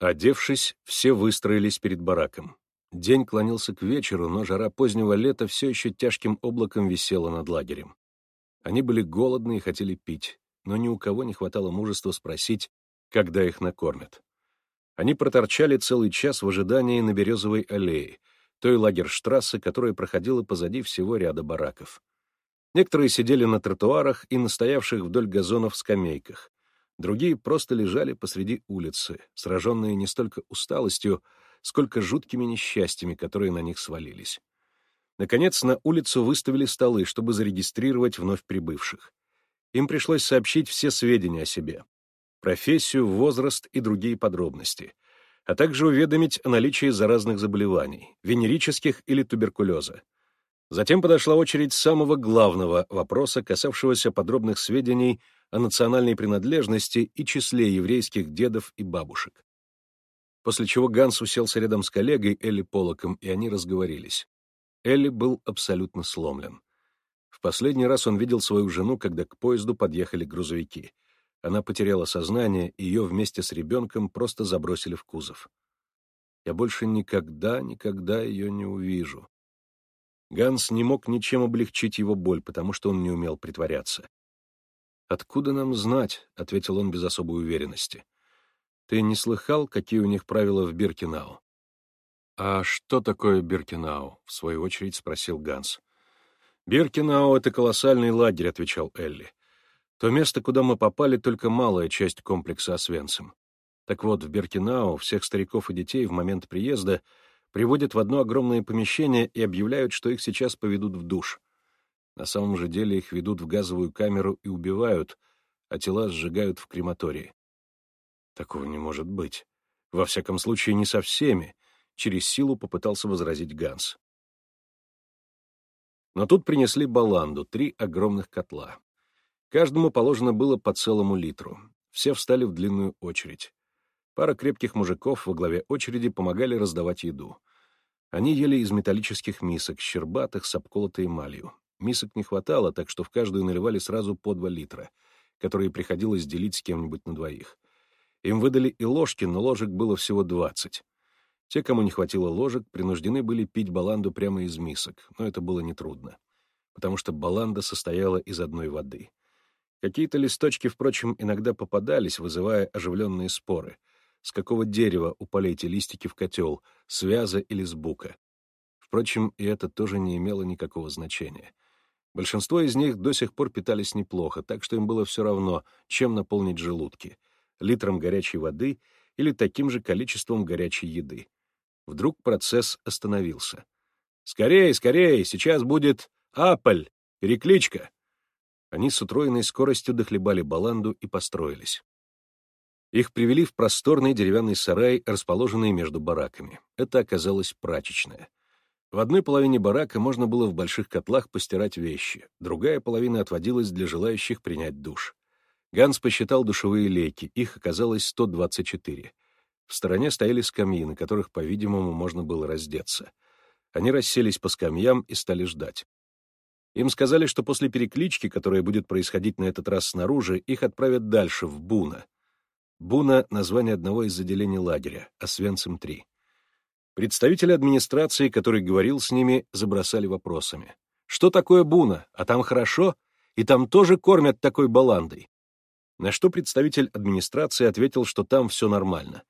Одевшись, все выстроились перед бараком. День клонился к вечеру, но жара позднего лета все еще тяжким облаком висела над лагерем. Они были голодны и хотели пить, но ни у кого не хватало мужества спросить, когда их накормят. Они проторчали целый час в ожидании на Березовой аллее, той лагерштрассе, которая проходила позади всего ряда бараков. Некоторые сидели на тротуарах и настоявших вдоль газонов скамейках. Другие просто лежали посреди улицы, сраженные не столько усталостью, сколько жуткими несчастьями, которые на них свалились. Наконец, на улицу выставили столы, чтобы зарегистрировать вновь прибывших. Им пришлось сообщить все сведения о себе. Профессию, возраст и другие подробности, а также уведомить о наличии заразных заболеваний, венерических или туберкулеза. Затем подошла очередь самого главного вопроса, касавшегося подробных сведений о национальной принадлежности и числе еврейских дедов и бабушек. После чего Ганс уселся рядом с коллегой Элли Полоком, и они разговорились. Элли был абсолютно сломлен. В последний раз он видел свою жену, когда к поезду подъехали грузовики. Она потеряла сознание, и ее вместе с ребенком просто забросили в кузов. Я больше никогда, никогда ее не увижу. Ганс не мог ничем облегчить его боль, потому что он не умел притворяться. «Откуда нам знать?» — ответил он без особой уверенности. «Ты не слыхал, какие у них правила в Биркинау?» «А что такое Биркинау?» — в свою очередь спросил Ганс. «Биркинау — это колоссальный лагерь», — отвечал Элли. «То место, куда мы попали, только малая часть комплекса Освенцим. Так вот, в Биркинау всех стариков и детей в момент приезда приводят в одно огромное помещение и объявляют, что их сейчас поведут в душ. На самом же деле их ведут в газовую камеру и убивают, а тела сжигают в крематории. Такого не может быть. Во всяком случае, не со всеми, через силу попытался возразить Ганс. Но тут принесли баланду, три огромных котла. Каждому положено было по целому литру. Все встали в длинную очередь. Пара крепких мужиков во главе очереди помогали раздавать еду. Они ели из металлических мисок, щербатых, с обколотой эмалью. Мисок не хватало, так что в каждую наливали сразу по два литра, которые приходилось делить с кем-нибудь на двоих. Им выдали и ложки, но ложек было всего двадцать. Те, кому не хватило ложек, принуждены были пить баланду прямо из мисок, но это было нетрудно, потому что баланда состояла из одной воды. Какие-то листочки, впрочем, иногда попадались, вызывая оживленные споры. С какого дерева упали эти листики в котел, с вяза или с бука? Впрочем, и это тоже не имело никакого значения. Большинство из них до сих пор питались неплохо, так что им было все равно, чем наполнить желудки — литром горячей воды или таким же количеством горячей еды. Вдруг процесс остановился. «Скорее, скорее, сейчас будет Аполь, перекличка!» Они с утроенной скоростью дохлебали баланду и построились. Их привели в просторный деревянный сарай, расположенный между бараками. Это оказалось прачечная. В одной половине барака можно было в больших котлах постирать вещи, другая половина отводилась для желающих принять душ. Ганс посчитал душевые лейки, их оказалось 124. В стороне стояли скамьи, на которых, по-видимому, можно было раздеться. Они расселись по скамьям и стали ждать. Им сказали, что после переклички, которая будет происходить на этот раз снаружи, их отправят дальше, в Буна. Буна — название одного из отделений лагеря, Освенцим-3. Представители администрации, который говорил с ними, забросали вопросами. «Что такое Буна? А там хорошо? И там тоже кормят такой баландой?» На что представитель администрации ответил, что там все нормально.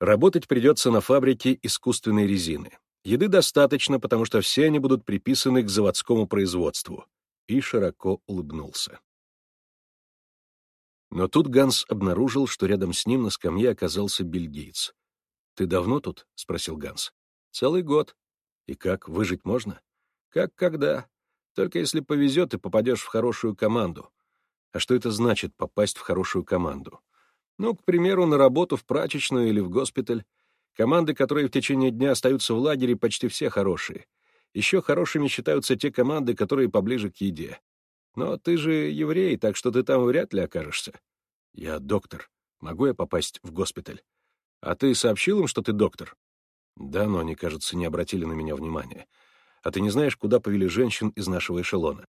Работать придется на фабрике искусственной резины. Еды достаточно, потому что все они будут приписаны к заводскому производству. И широко улыбнулся. Но тут Ганс обнаружил, что рядом с ним на скамье оказался бельгиец. «Ты давно тут?» — спросил Ганс. «Целый год. И как, выжить можно?» «Как когда. Только если повезет и попадешь в хорошую команду». «А что это значит, попасть в хорошую команду?» «Ну, к примеру, на работу в прачечную или в госпиталь. Команды, которые в течение дня остаются в лагере, почти все хорошие. Еще хорошими считаются те команды, которые поближе к еде. Но ты же еврей, так что ты там вряд ли окажешься. Я доктор. Могу я попасть в госпиталь? А ты сообщил им, что ты доктор? Да, но они, кажется, не обратили на меня внимания. А ты не знаешь, куда повели женщин из нашего эшелона?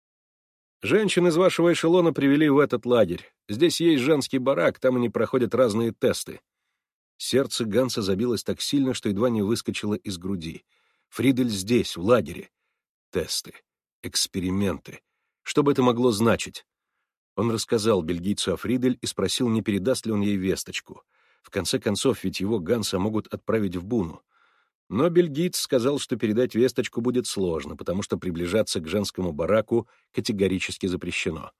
Женщин из вашего эшелона привели в этот лагерь. Здесь есть женский барак, там они проходят разные тесты. Сердце Ганса забилось так сильно, что едва не выскочило из груди. Фридель здесь, в лагере. Тесты. Эксперименты. Что бы это могло значить? Он рассказал бельгийцу о Фридель и спросил, не передаст ли он ей весточку. В конце концов, ведь его Ганса могут отправить в Буну. Но бельгиец сказал, что передать весточку будет сложно, потому что приближаться к женскому бараку категорически запрещено.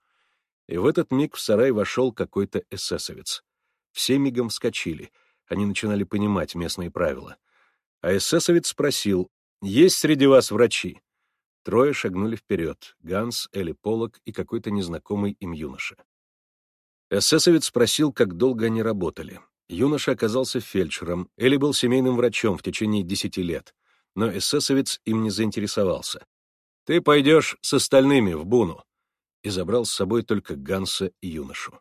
И в этот миг в сарай вошел какой-то эсэсовец. Все мигом вскочили. Они начинали понимать местные правила. А эсэсовец спросил, «Есть среди вас врачи?» Трое шагнули вперед — Ганс, Элли Полок и какой-то незнакомый им юноша. Эсэсовец спросил, как долго они работали. Юноша оказался фельдшером, Элли был семейным врачом в течение десяти лет, но эсэсовец им не заинтересовался. «Ты пойдешь с остальными в Буну», и забрал с собой только Ганса и юношу.